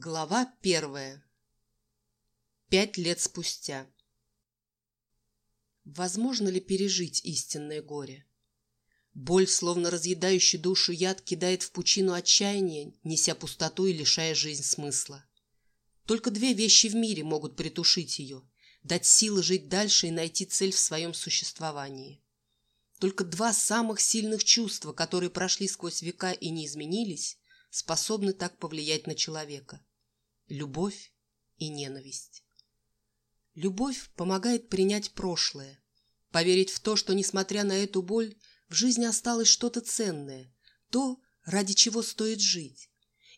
Глава первая. Пять лет спустя. Возможно ли пережить истинное горе? Боль, словно разъедающий душу яд, кидает в пучину отчаяния, неся пустоту и лишая жизнь смысла. Только две вещи в мире могут притушить ее, дать силы жить дальше и найти цель в своем существовании. Только два самых сильных чувства, которые прошли сквозь века и не изменились, способны так повлиять на человека. Любовь и ненависть. Любовь помогает принять прошлое, поверить в то, что, несмотря на эту боль, в жизни осталось что-то ценное, то, ради чего стоит жить.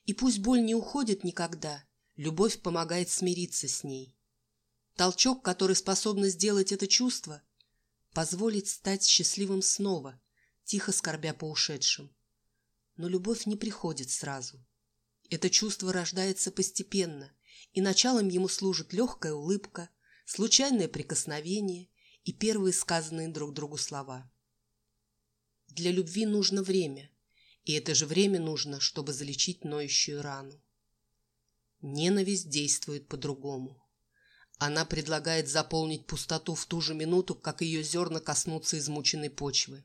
И пусть боль не уходит никогда, любовь помогает смириться с ней. Толчок, который способна сделать это чувство, позволит стать счастливым снова, тихо скорбя по ушедшим. Но любовь не приходит сразу. Это чувство рождается постепенно, и началом ему служит легкая улыбка, случайное прикосновение и первые сказанные друг другу слова. Для любви нужно время, и это же время нужно, чтобы залечить ноющую рану. Ненависть действует по-другому. Она предлагает заполнить пустоту в ту же минуту, как ее зерна коснутся измученной почвы.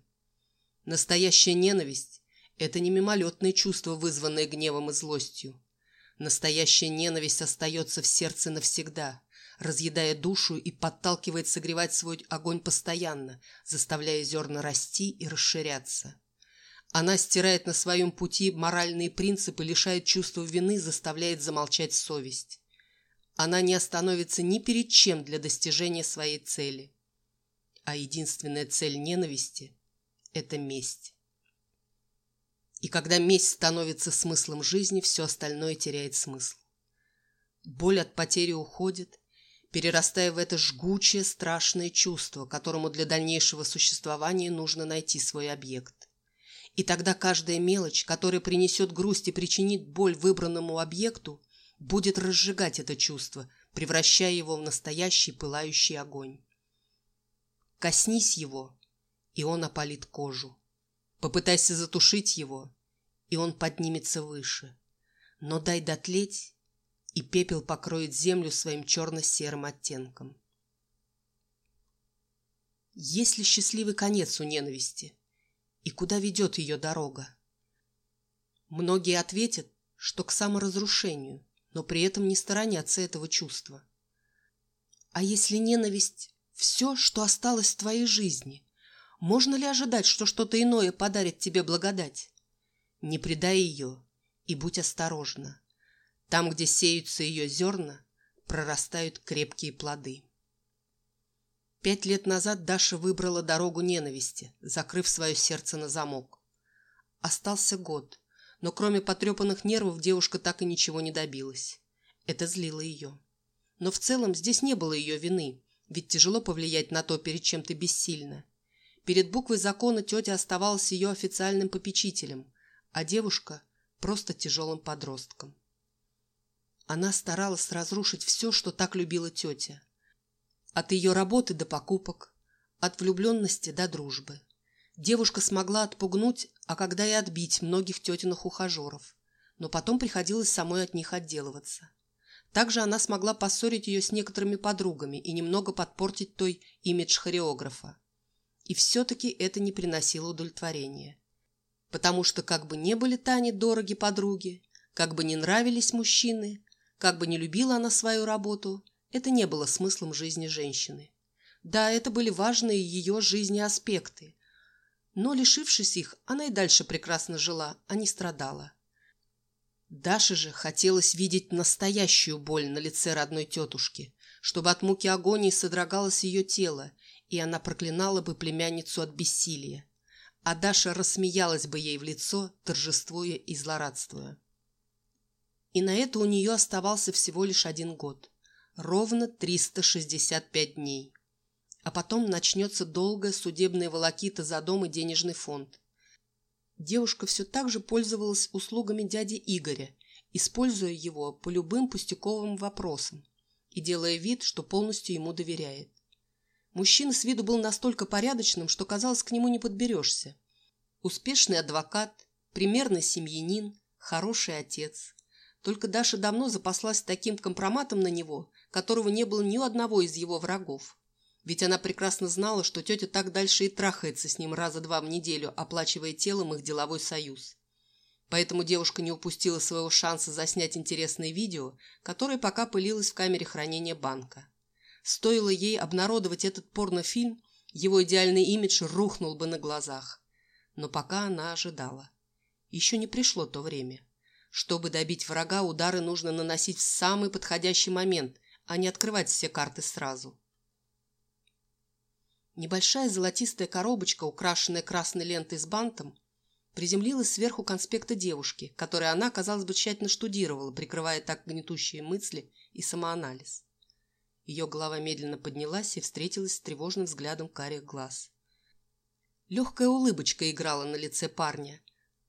Настоящая ненависть это не мимолетное чувство, вызванное гневом и злостью. Настоящая ненависть остается в сердце навсегда, разъедая душу и подталкивает согревать свой огонь постоянно, заставляя зерна расти и расширяться. Она стирает на своем пути моральные принципы, лишает чувства вины, заставляет замолчать совесть. Она не остановится ни перед чем для достижения своей цели. А единственная цель ненависти – это месть. И когда месть становится смыслом жизни, все остальное теряет смысл. Боль от потери уходит, перерастая в это жгучее, страшное чувство, которому для дальнейшего существования нужно найти свой объект. И тогда каждая мелочь, которая принесет грусть и причинит боль выбранному объекту, будет разжигать это чувство, превращая его в настоящий пылающий огонь. Коснись его, и он опалит кожу. Попытайся затушить его, и он поднимется выше. Но дай дотлеть, и пепел покроет землю своим черно-серым оттенком. Есть ли счастливый конец у ненависти? И куда ведет ее дорога? Многие ответят, что к саморазрушению, но при этом не сторонятся этого чувства. А если ненависть – все, что осталось в твоей жизни, можно ли ожидать, что что-то иное подарит тебе благодать? Не предай ее и будь осторожна. Там, где сеются ее зерна, прорастают крепкие плоды. Пять лет назад Даша выбрала дорогу ненависти, закрыв свое сердце на замок. Остался год, но кроме потрепанных нервов девушка так и ничего не добилась. Это злило ее. Но в целом здесь не было ее вины, ведь тяжело повлиять на то, перед чем ты бессильна. Перед буквой закона тетя оставалась ее официальным попечителем, а девушка – просто тяжелым подростком. Она старалась разрушить все, что так любила тетя. От ее работы до покупок, от влюбленности до дружбы. Девушка смогла отпугнуть, а когда и отбить многих тетиных ухажеров, но потом приходилось самой от них отделываться. Также она смогла поссорить ее с некоторыми подругами и немного подпортить той имидж хореографа. И все-таки это не приносило удовлетворения потому что как бы не были Тане дороги подруги, как бы не нравились мужчины, как бы не любила она свою работу, это не было смыслом жизни женщины. Да, это были важные ее жизни аспекты, но, лишившись их, она и дальше прекрасно жила, а не страдала. Даше же хотелось видеть настоящую боль на лице родной тетушки, чтобы от муки агонии содрогалось ее тело, и она проклинала бы племянницу от бессилия а Даша рассмеялась бы ей в лицо, торжествуя и злорадствуя. И на это у нее оставался всего лишь один год. Ровно 365 дней. А потом начнется долгая судебная волокита за дом и денежный фонд. Девушка все так же пользовалась услугами дяди Игоря, используя его по любым пустяковым вопросам и делая вид, что полностью ему доверяет. Мужчина с виду был настолько порядочным, что, казалось, к нему не подберешься. Успешный адвокат, примерный семьянин, хороший отец. Только Даша давно запаслась таким компроматом на него, которого не было ни у одного из его врагов. Ведь она прекрасно знала, что тетя так дальше и трахается с ним раза два в неделю, оплачивая телом их деловой союз. Поэтому девушка не упустила своего шанса заснять интересное видео, которое пока пылилось в камере хранения банка. Стоило ей обнародовать этот порнофильм, его идеальный имидж рухнул бы на глазах. Но пока она ожидала. Еще не пришло то время. Чтобы добить врага, удары нужно наносить в самый подходящий момент, а не открывать все карты сразу. Небольшая золотистая коробочка, украшенная красной лентой с бантом, приземлилась сверху конспекта девушки, который она, казалось бы, тщательно штудировала, прикрывая так гнетущие мысли и самоанализ. Ее голова медленно поднялась и встретилась с тревожным взглядом карих глаз. Легкая улыбочка играла на лице парня,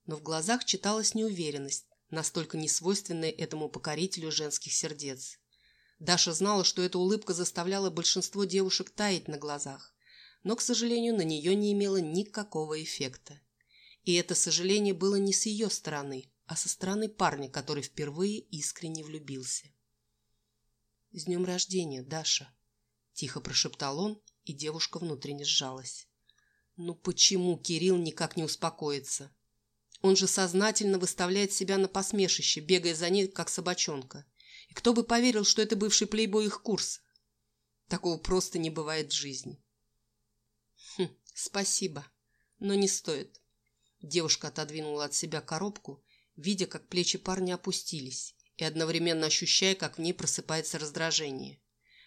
но в глазах читалась неуверенность, настолько несвойственная этому покорителю женских сердец. Даша знала, что эта улыбка заставляла большинство девушек таять на глазах, но, к сожалению, на нее не имела никакого эффекта. И это сожаление было не с ее стороны, а со стороны парня, который впервые искренне влюбился. «С днем рождения, Даша!» – тихо прошептал он, и девушка внутренне сжалась. «Ну почему Кирилл никак не успокоится? Он же сознательно выставляет себя на посмешище, бегая за ней, как собачонка. И кто бы поверил, что это бывший плейбой их курса? Такого просто не бывает в жизни. Хм, спасибо, но не стоит. Девушка отодвинула от себя коробку, видя, как плечи парня опустились, и одновременно ощущая, как в ней просыпается раздражение.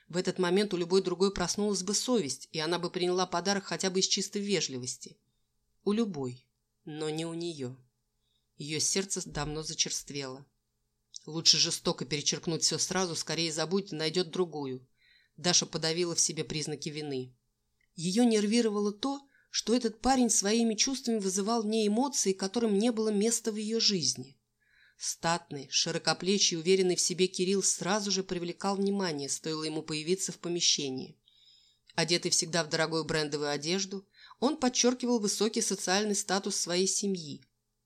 В этот момент у любой другой проснулась бы совесть, и она бы приняла подарок хотя бы из чистой вежливости. У любой, но не у нее. Ее сердце давно зачерствело. Лучше жестоко перечеркнуть все сразу, скорее забудь, найдет другую. Даша подавила в себе признаки вины. Ее нервировало то, что этот парень своими чувствами вызывал в ней эмоции, которым не было места в ее жизни. Статный, широкоплечий, уверенный в себе Кирилл сразу же привлекал внимание, стоило ему появиться в помещении. Одетый всегда в дорогую брендовую одежду, он подчеркивал высокий социальный статус своей семьи,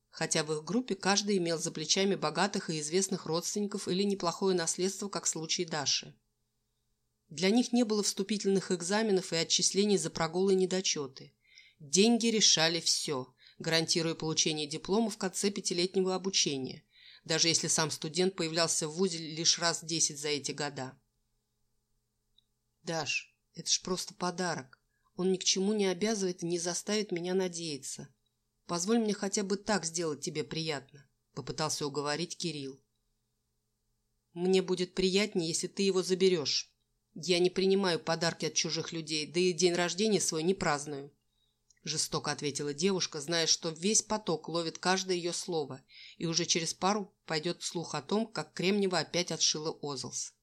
хотя в их группе каждый имел за плечами богатых и известных родственников или неплохое наследство, как в случае Даши. Для них не было вступительных экзаменов и отчислений за прогулы и недочеты. Деньги решали все, гарантируя получение диплома в конце пятилетнего обучения, даже если сам студент появлялся в ВУЗе лишь раз десять за эти года. «Даш, это ж просто подарок. Он ни к чему не обязывает и не заставит меня надеяться. Позволь мне хотя бы так сделать тебе приятно», — попытался уговорить Кирилл. «Мне будет приятнее, если ты его заберешь. Я не принимаю подарки от чужих людей, да и день рождения свой не праздную», — жестоко ответила девушка, зная, что весь поток ловит каждое ее слово, и уже через пару пойдет слух о том, как Кремнева опять отшила Озлс.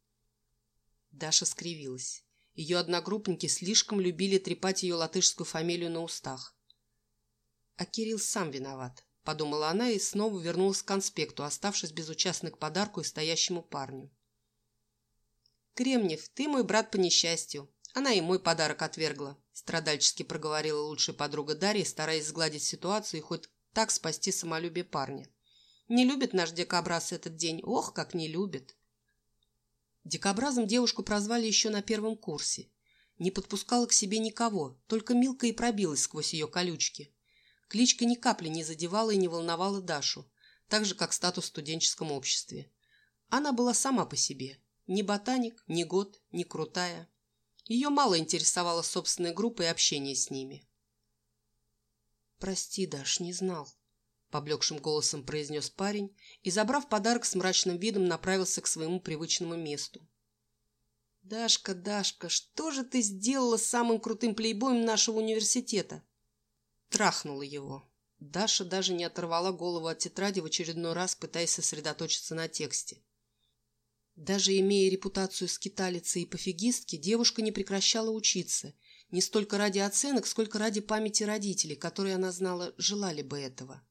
Даша скривилась. Ее одногруппники слишком любили трепать ее латышскую фамилию на устах. А Кирилл сам виноват, подумала она и снова вернулась к конспекту, оставшись безучастной к подарку и стоящему парню. «Кремнев, ты мой брат по несчастью. Она и мой подарок отвергла», страдальчески проговорила лучшая подруга Дарья, стараясь сгладить ситуацию и хоть так спасти самолюбие парня. «Не любит наш дикобраз этот день. Ох, как не любит!» Дикобразом девушку прозвали еще на первом курсе. Не подпускала к себе никого, только Милка и пробилась сквозь ее колючки. Кличка ни капли не задевала и не волновала Дашу, так же, как статус в студенческом обществе. Она была сама по себе. Ни ботаник, ни год, ни крутая. Ее мало интересовала собственная группа и общение с ними. «Прости, Даш, не знал», — поблекшим голосом произнес парень и, забрав подарок с мрачным видом, направился к своему привычному месту. «Дашка, Дашка, что же ты сделала с самым крутым плейбоем нашего университета?» Трахнула его. Даша даже не оторвала голову от тетради в очередной раз, пытаясь сосредоточиться на тексте. Даже имея репутацию скиталицы и пофигистки, девушка не прекращала учиться, не столько ради оценок, сколько ради памяти родителей, которые она знала, желали бы этого.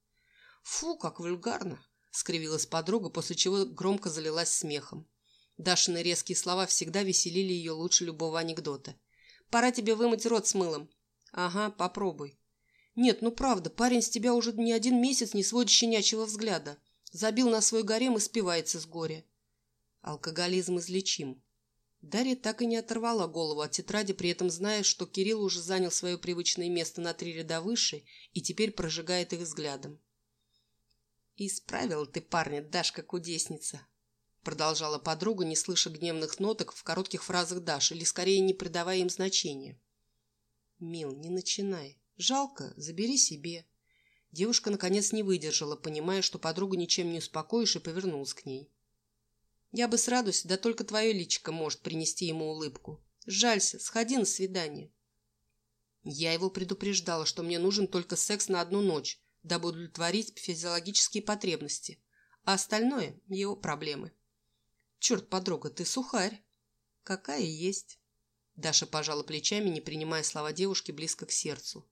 «Фу, как вульгарно!» — скривилась подруга, после чего громко залилась смехом. Дашины резкие слова всегда веселили ее лучше любого анекдота. «Пора тебе вымыть рот с мылом». «Ага, попробуй». «Нет, ну правда, парень с тебя уже не один месяц не сводит щенячьего взгляда. Забил на свой гарем и спивается с горя. Алкоголизм излечим. Дарья так и не оторвала голову от тетради, при этом зная, что Кирилл уже занял свое привычное место на три ряда выше и теперь прожигает их взглядом. «Исправила ты парня, Дашка кудесница», — продолжала подруга, не слыша гневных ноток в коротких фразах Даши, или скорее не придавая им значения. «Мил, не начинай. Жалко, забери себе». Девушка, наконец, не выдержала, понимая, что подругу ничем не успокоишь, и повернулась к ней. Я бы с радостью, да только твое личико может принести ему улыбку. Жалься, сходи на свидание. Я его предупреждала, что мне нужен только секс на одну ночь, дабы удовлетворить физиологические потребности, а остальное – его проблемы. Черт, подруга, ты сухарь. Какая есть. Даша пожала плечами, не принимая слова девушки близко к сердцу.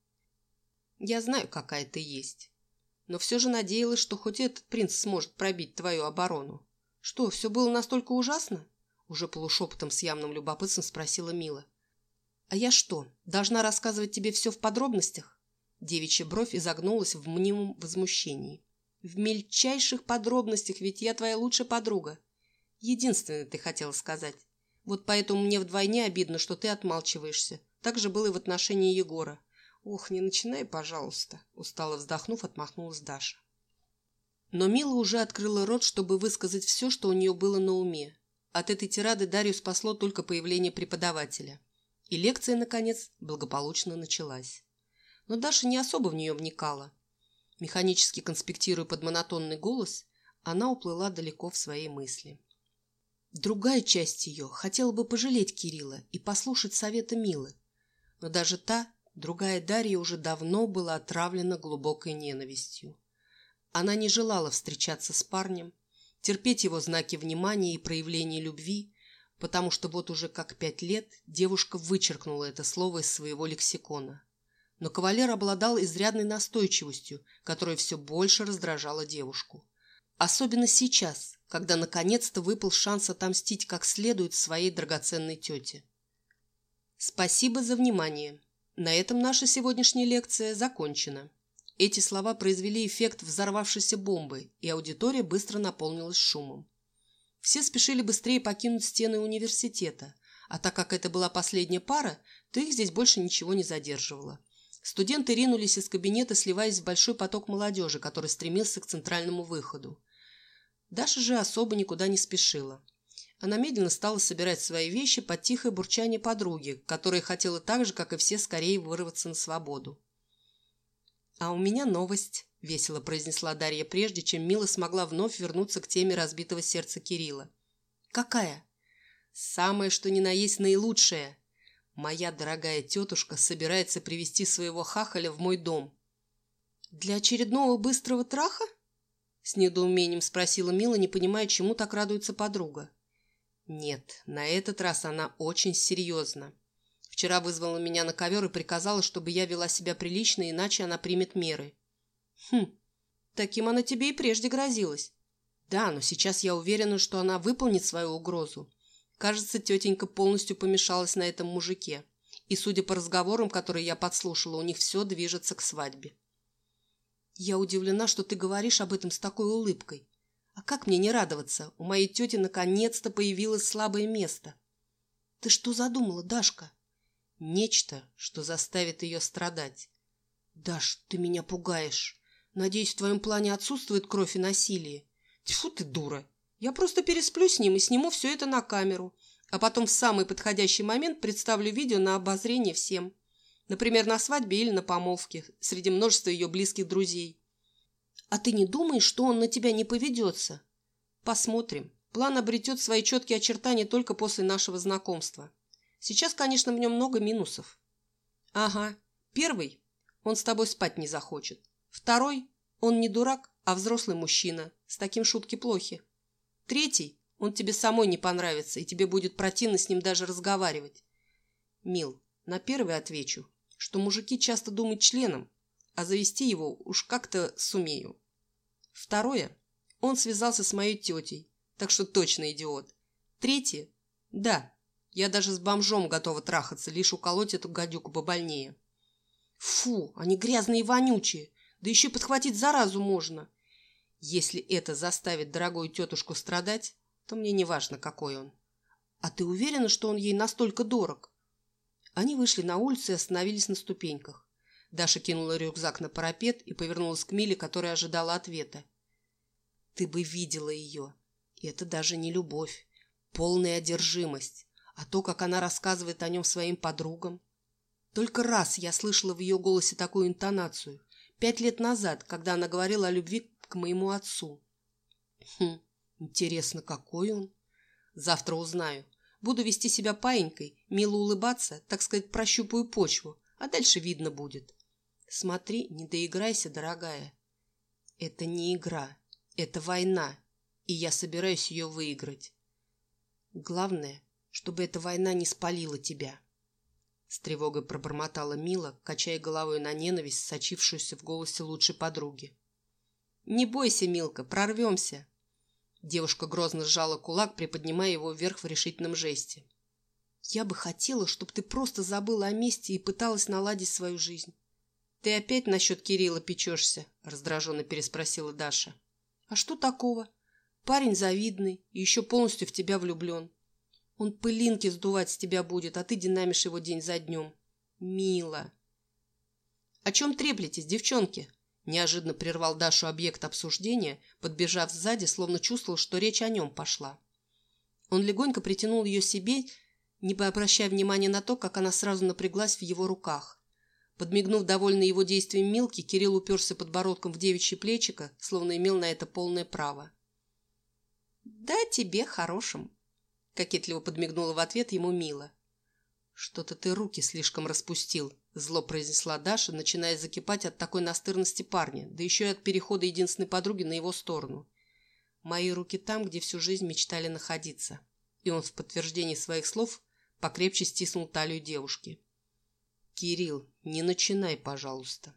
Я знаю, какая ты есть. Но все же надеялась, что хоть этот принц сможет пробить твою оборону. «Что, все было настолько ужасно?» Уже полушепотом с явным любопытством спросила Мила. «А я что, должна рассказывать тебе все в подробностях?» Девичья бровь изогнулась в мнимом возмущении. «В мельчайших подробностях, ведь я твоя лучшая подруга. Единственное, ты хотела сказать. Вот поэтому мне вдвойне обидно, что ты отмалчиваешься. Так же было и в отношении Егора. Ох, не начинай, пожалуйста!» Устало вздохнув, отмахнулась Даша. Но Мила уже открыла рот, чтобы высказать все, что у нее было на уме. От этой тирады Дарью спасло только появление преподавателя. И лекция, наконец, благополучно началась. Но Даша не особо в нее вникала. Механически конспектируя под монотонный голос, она уплыла далеко в свои мысли. Другая часть ее хотела бы пожалеть Кирилла и послушать совета Милы. Но даже та, другая Дарья, уже давно была отравлена глубокой ненавистью. Она не желала встречаться с парнем, терпеть его знаки внимания и проявления любви, потому что вот уже как пять лет девушка вычеркнула это слово из своего лексикона. Но кавалер обладал изрядной настойчивостью, которая все больше раздражала девушку. Особенно сейчас, когда наконец-то выпал шанс отомстить как следует своей драгоценной тете. Спасибо за внимание. На этом наша сегодняшняя лекция закончена. Эти слова произвели эффект взорвавшейся бомбы, и аудитория быстро наполнилась шумом. Все спешили быстрее покинуть стены университета, а так как это была последняя пара, то их здесь больше ничего не задерживало. Студенты ринулись из кабинета, сливаясь в большой поток молодежи, который стремился к центральному выходу. Даша же особо никуда не спешила. Она медленно стала собирать свои вещи под тихое бурчание подруги, которая хотела так же, как и все, скорее вырваться на свободу. «А у меня новость», — весело произнесла Дарья, прежде чем Мила смогла вновь вернуться к теме разбитого сердца Кирилла. «Какая?» «Самое, что ни на есть наилучшее. Моя дорогая тетушка собирается привести своего хахаля в мой дом». «Для очередного быстрого траха?» С недоумением спросила Мила, не понимая, чему так радуется подруга. «Нет, на этот раз она очень серьезна. Вчера вызвала меня на ковер и приказала, чтобы я вела себя прилично, иначе она примет меры. Хм, таким она тебе и прежде грозилась. Да, но сейчас я уверена, что она выполнит свою угрозу. Кажется, тетенька полностью помешалась на этом мужике. И, судя по разговорам, которые я подслушала, у них все движется к свадьбе. Я удивлена, что ты говоришь об этом с такой улыбкой. А как мне не радоваться? У моей тети наконец-то появилось слабое место. Ты что задумала, Дашка? Нечто, что заставит ее страдать. «Даш, ты меня пугаешь. Надеюсь, в твоем плане отсутствует кровь и насилие. Тьфу ты, дура. Я просто пересплю с ним и сниму все это на камеру, а потом в самый подходящий момент представлю видео на обозрение всем. Например, на свадьбе или на помолвке, среди множества ее близких друзей. А ты не думаешь, что он на тебя не поведется? Посмотрим. План обретет свои четкие очертания только после нашего знакомства. Сейчас, конечно, в нем много минусов. Ага. Первый – он с тобой спать не захочет. Второй – он не дурак, а взрослый мужчина. С таким шутки плохи. Третий – он тебе самой не понравится, и тебе будет противно с ним даже разговаривать. Мил, на первый отвечу, что мужики часто думают членом, а завести его уж как-то сумею. Второе – он связался с моей тетей, так что точно идиот. Третье – да, я даже с бомжом готова трахаться, лишь уколоть эту гадюку побольнее. Фу, они грязные и вонючие. Да еще подхватить заразу можно. Если это заставит дорогую тетушку страдать, то мне не важно, какой он. А ты уверена, что он ей настолько дорог? Они вышли на улицу и остановились на ступеньках. Даша кинула рюкзак на парапет и повернулась к Миле, которая ожидала ответа. Ты бы видела ее. Это даже не любовь. Полная одержимость. А то, как она рассказывает о нем своим подругам. Только раз я слышала в ее голосе такую интонацию. Пять лет назад, когда она говорила о любви к моему отцу. Хм, интересно, какой он? Завтра узнаю. Буду вести себя паинькой, мило улыбаться, так сказать, прощупаю почву, а дальше видно будет. Смотри, не доиграйся, дорогая. Это не игра, это война, и я собираюсь ее выиграть. Главное, чтобы эта война не спалила тебя. С тревогой пробормотала Мила, качая головой на ненависть, сочившуюся в голосе лучшей подруги. «Не бойся, Милка, прорвемся!» Девушка грозно сжала кулак, приподнимая его вверх в решительном жесте. «Я бы хотела, чтобы ты просто забыла о месте и пыталась наладить свою жизнь». «Ты опять насчет Кирилла печешься?» – раздраженно переспросила Даша. «А что такого? Парень завидный и еще полностью в тебя влюблен. Он пылинки сдувать с тебя будет, а ты динамишь его день за днем. Мило. «О чем треплетесь, девчонки?» Неожиданно прервал Дашу объект обсуждения, подбежав сзади, словно чувствовал, что речь о нем пошла. Он легонько притянул ее себе, не обращая внимания на то, как она сразу напряглась в его руках. Подмигнув довольный его действием Милки, Кирилл уперся подбородком в девичье плечико, словно имел на это полное право. «Да тебе хорошим», — кокетливо подмигнула в ответ ему Мила. «Что-то ты руки слишком распустил», – зло произнесла Даша, начиная закипать от такой настырности парня, да еще и от перехода единственной подруги на его сторону. «Мои руки там, где всю жизнь мечтали находиться». И он в подтверждении своих слов покрепче стиснул талию девушки. «Кирилл, не начинай, пожалуйста».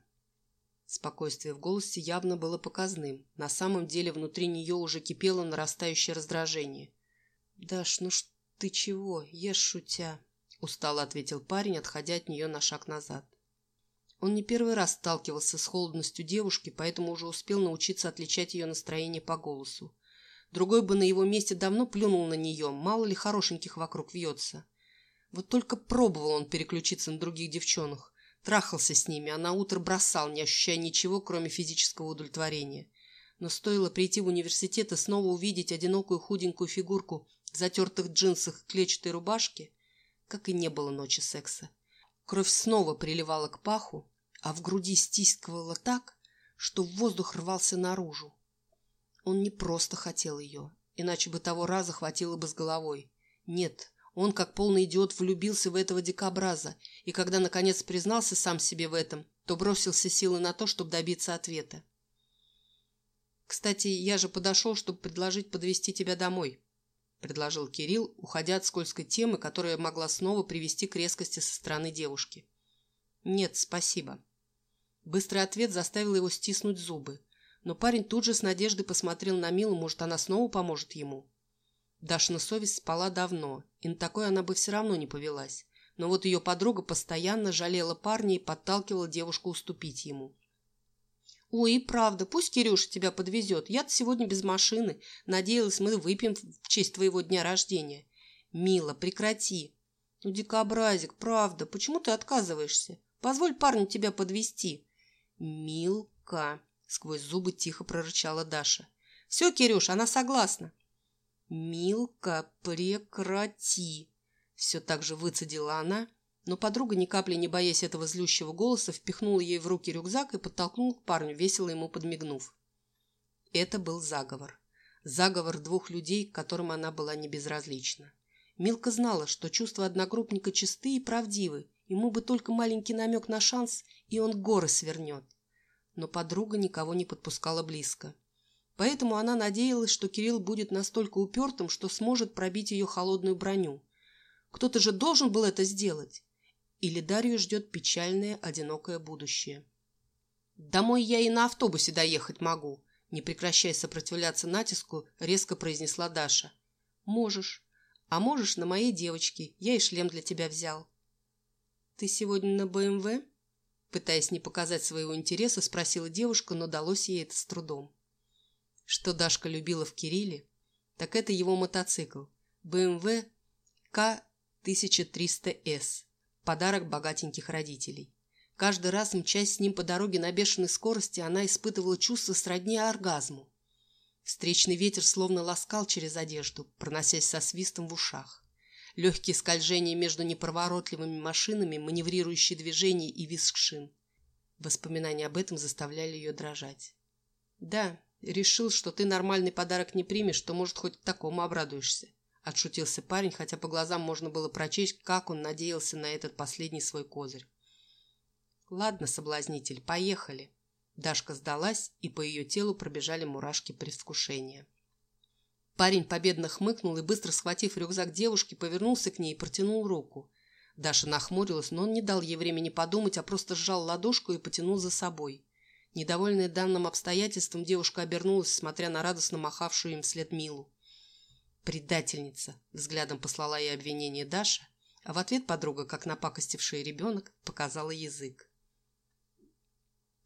Спокойствие в голосе явно было показным. На самом деле внутри нее уже кипело нарастающее раздражение. «Даш, ну ты чего? Ешь шутя». – устало ответил парень, отходя от нее на шаг назад. Он не первый раз сталкивался с холодностью девушки, поэтому уже успел научиться отличать ее настроение по голосу. Другой бы на его месте давно плюнул на нее, мало ли хорошеньких вокруг вьется. Вот только пробовал он переключиться на других девчонок. Трахался с ними, а на утро бросал, не ощущая ничего, кроме физического удовлетворения. Но стоило прийти в университет и снова увидеть одинокую худенькую фигурку в затертых джинсах и клетчатой рубашке, как и не было ночи секса. Кровь снова приливала к паху, а в груди стискивала так, что воздух рвался наружу. Он не просто хотел ее, иначе бы того раза хватило бы с головой. Нет, он, как полный идиот, влюбился в этого дикобраза, и когда, наконец, признался сам себе в этом, то бросился силы на то, чтобы добиться ответа. «Кстати, я же подошел, чтобы предложить подвести тебя домой», – предложил Кирилл, уходя от скользкой темы, которая могла снова привести к резкости со стороны девушки. «Нет, спасибо». Быстрый ответ заставил его стиснуть зубы, но парень тут же с надеждой посмотрел на Милу, может, она снова поможет ему. Дашина совесть спала давно, и на такое она бы все равно не повелась, но вот ее подруга постоянно жалела парня и подталкивала девушку уступить ему. «Ой, и правда, пусть Кирюша тебя подвезет. Я-то сегодня без машины. Надеялась, мы выпьем в честь твоего дня рождения». «Мила, прекрати». «Ну, дикобразик, правда, почему ты отказываешься? Позволь парню тебя подвести. «Милка», — сквозь зубы тихо прорычала Даша. «Все, Кирюш, она согласна». «Милка, прекрати», — все так же выцедила она, — но подруга, ни капли не боясь этого злющего голоса, впихнула ей в руки рюкзак и подтолкнула к парню, весело ему подмигнув. Это был заговор. Заговор двух людей, к которым она была не безразлична. Милка знала, что чувства одногруппника чисты и правдивы, ему бы только маленький намек на шанс, и он горы свернет. Но подруга никого не подпускала близко. Поэтому она надеялась, что Кирилл будет настолько упертым, что сможет пробить ее холодную броню. Кто-то же должен был это сделать или Дарью ждет печальное, одинокое будущее. «Домой я и на автобусе доехать могу», не прекращая сопротивляться натиску, резко произнесла Даша. «Можешь. А можешь на моей девочке. Я и шлем для тебя взял». «Ты сегодня на БМВ?» Пытаясь не показать своего интереса, спросила девушка, но далось ей это с трудом. Что Дашка любила в Кирилле, так это его мотоцикл BMW К-1300С, подарок богатеньких родителей. Каждый раз, мчась с ним по дороге на бешеной скорости, она испытывала чувство сродни оргазму. Встречный ветер словно ласкал через одежду, проносясь со свистом в ушах. Легкие скольжения между неповоротливыми машинами, маневрирующие движения и визг шин. Воспоминания об этом заставляли ее дрожать. «Да, решил, что ты нормальный подарок не примешь, то, может, хоть такому обрадуешься», — отшутился парень, хотя по глазам можно было прочесть, как он надеялся на этот последний свой козырь. «Ладно, соблазнитель, поехали». Дашка сдалась, и по ее телу пробежали мурашки предвкушения. Парень победно хмыкнул и, быстро схватив рюкзак девушки, повернулся к ней и протянул руку. Даша нахмурилась, но он не дал ей времени подумать, а просто сжал ладошку и потянул за собой. Недовольная данным обстоятельством, девушка обернулась, смотря на радостно махавшую им вслед Милу. «Предательница!» – взглядом послала ей обвинение Даша, а в ответ подруга, как напакостивший ребенок, показала язык.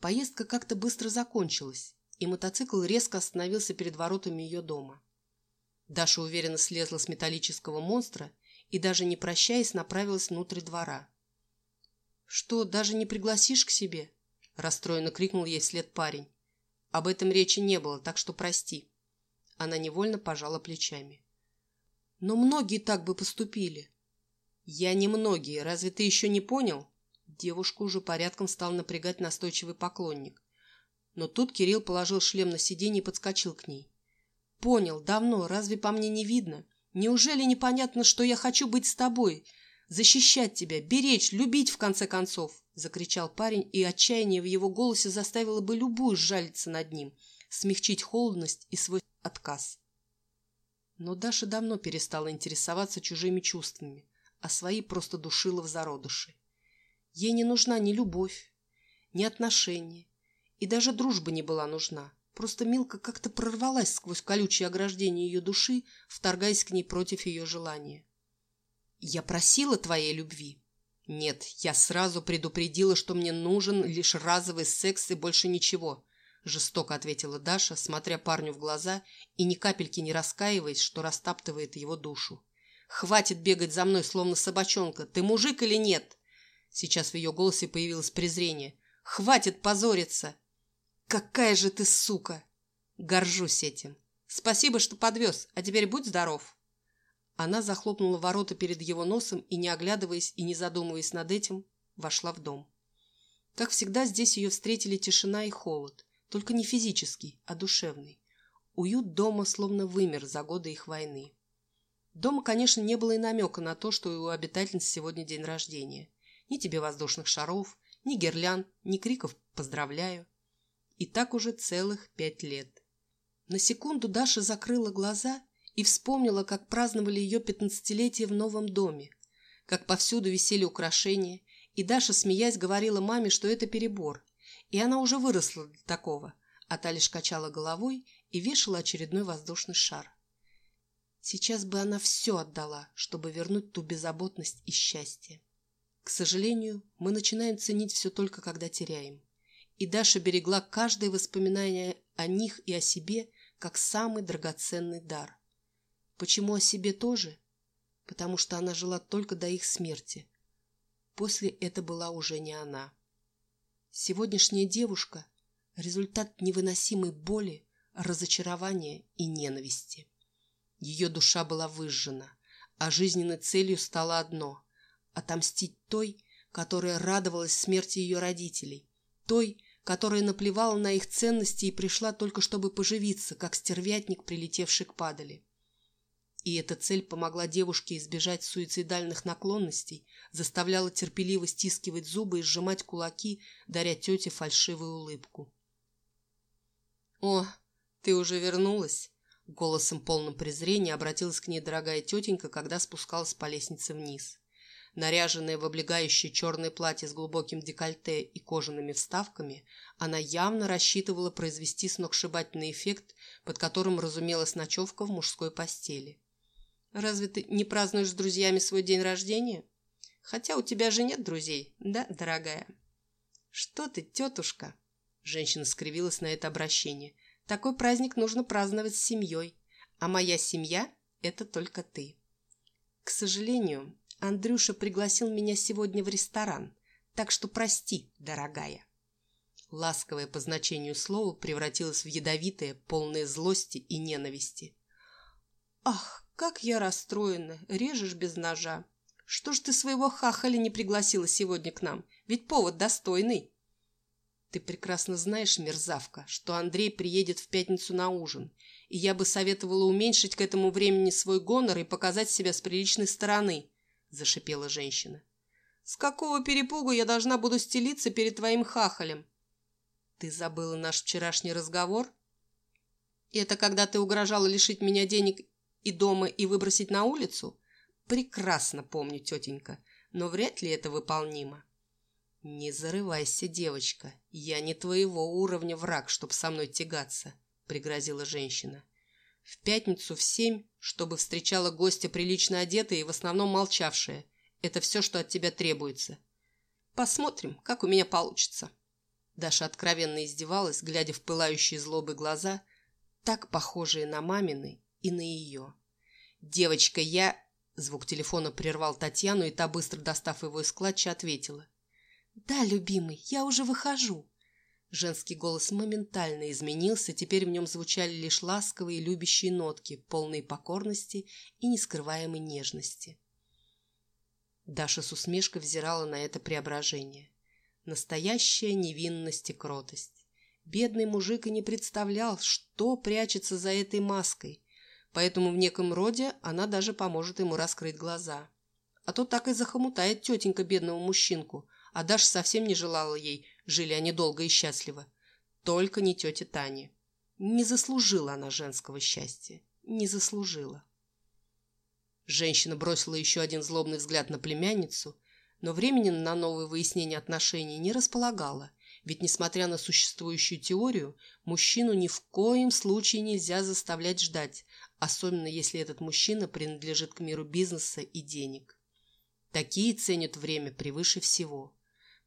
Поездка как-то быстро закончилась, и мотоцикл резко остановился перед воротами ее дома. Даша уверенно слезла с металлического монстра и, даже не прощаясь, направилась внутрь двора. «Что, даже не пригласишь к себе?» – расстроенно крикнул ей вслед парень. «Об этом речи не было, так что прости». Она невольно пожала плечами. «Но многие так бы поступили». «Я не многие, разве ты еще не понял?» Девушку уже порядком стал напрягать настойчивый поклонник. Но тут Кирилл положил шлем на сиденье и подскочил к ней. «Понял, давно, разве по мне не видно? Неужели непонятно, что я хочу быть с тобой? Защищать тебя, беречь, любить, в конце концов!» Закричал парень, и отчаяние в его голосе заставило бы любую сжалиться над ним, смягчить холодность и свой отказ. Но Даша давно перестала интересоваться чужими чувствами, а свои просто душила в зародыши. Ей не нужна ни любовь, ни отношения, и даже дружба не была нужна. Просто Милка как-то прорвалась сквозь колючее ограждение ее души, вторгаясь к ней против ее желания. «Я просила твоей любви?» «Нет, я сразу предупредила, что мне нужен лишь разовый секс и больше ничего», жестоко ответила Даша, смотря парню в глаза и ни капельки не раскаиваясь, что растаптывает его душу. «Хватит бегать за мной, словно собачонка. Ты мужик или нет?» Сейчас в ее голосе появилось презрение. «Хватит позориться!» «Какая же ты сука!» «Горжусь этим. Спасибо, что подвез, а теперь будь здоров!» Она захлопнула ворота перед его носом и, не оглядываясь и не задумываясь над этим, вошла в дом. Как всегда, здесь ее встретили тишина и холод, только не физический, а душевный. Уют дома словно вымер за годы их войны. Дома, конечно, не было и намека на то, что у обитательниц сегодня день рождения. Ни тебе воздушных шаров, ни гирлянд, ни криков «поздравляю». И так уже целых пять лет. На секунду Даша закрыла глаза и вспомнила, как праздновали ее пятнадцатилетие в новом доме, как повсюду висели украшения, и Даша, смеясь, говорила маме, что это перебор, и она уже выросла для такого, а та лишь качала головой и вешала очередной воздушный шар. Сейчас бы она все отдала, чтобы вернуть ту беззаботность и счастье. К сожалению, мы начинаем ценить все только когда теряем. И Даша берегла каждое воспоминание о них и о себе как самый драгоценный дар. Почему о себе тоже? Потому что она жила только до их смерти. После это была уже не она. Сегодняшняя девушка – результат невыносимой боли, разочарования и ненависти. Ее душа была выжжена, а жизненной целью стало одно отомстить той, которая радовалась смерти ее родителей, той, которая наплевала на их ценности и пришла только чтобы поживиться, как стервятник, прилетевший к падали. И эта цель помогла девушке избежать суицидальных наклонностей, заставляла терпеливо стискивать зубы и сжимать кулаки, даря тете фальшивую улыбку. «О, ты уже вернулась?» Голосом полным презрения обратилась к ней дорогая тетенька, когда спускалась по лестнице вниз. Наряженная в облегающее черное платье с глубоким декольте и кожаными вставками, она явно рассчитывала произвести сногсшибательный эффект, под которым разумелась ночевка в мужской постели. «Разве ты не празднуешь с друзьями свой день рождения? Хотя у тебя же нет друзей, да, дорогая?» «Что ты, тетушка?» Женщина скривилась на это обращение. Такой праздник нужно праздновать с семьей, а моя семья – это только ты. К сожалению, Андрюша пригласил меня сегодня в ресторан, так что прости, дорогая. Ласковое по значению слова превратилось в ядовитое, полное злости и ненависти. «Ах, как я расстроена! Режешь без ножа! Что ж ты своего хахаля не пригласила сегодня к нам? Ведь повод достойный!» «Ты прекрасно знаешь, мерзавка, что Андрей приедет в пятницу на ужин, и я бы советовала уменьшить к этому времени свой гонор и показать себя с приличной стороны», – зашипела женщина. «С какого перепугу я должна буду стелиться перед твоим хахалем?» «Ты забыла наш вчерашний разговор?» «Это когда ты угрожала лишить меня денег и дома и выбросить на улицу?» «Прекрасно помню, тетенька, но вряд ли это выполнимо». «Не зарывайся, девочка, я не твоего уровня враг, чтоб со мной тягаться», — пригрозила женщина. «В пятницу в семь, чтобы встречала гостя прилично одетая и в основном молчавшая. Это все, что от тебя требуется. Посмотрим, как у меня получится». Даша откровенно издевалась, глядя в пылающие злобы глаза, так похожие на мамины и на ее. «Девочка, я...» Звук телефона прервал Татьяну, и та, быстро достав его из клатча, ответила. «Да, любимый, я уже выхожу». Женский голос моментально изменился, теперь в нем звучали лишь ласковые любящие нотки, полные покорности и нескрываемой нежности. Даша с усмешкой взирала на это преображение. Настоящая невинность и кротость. Бедный мужик и не представлял, что прячется за этой маской, поэтому в неком роде она даже поможет ему раскрыть глаза. А то так и захомутает тетенька бедного мужчинку, а Даша совсем не желала ей, жили они долго и счастливо. Только не тетя Таня. Не заслужила она женского счастья. Не заслужила. Женщина бросила еще один злобный взгляд на племянницу но времени на новые выяснения отношений не располагала, ведь, несмотря на существующую теорию, мужчину ни в коем случае нельзя заставлять ждать, особенно если этот мужчина принадлежит к миру бизнеса и денег. Такие ценят время превыше всего.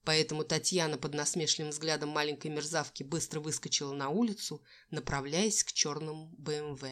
Поэтому Татьяна под насмешливым взглядом маленькой мерзавки быстро выскочила на улицу, направляясь к черному БМВ.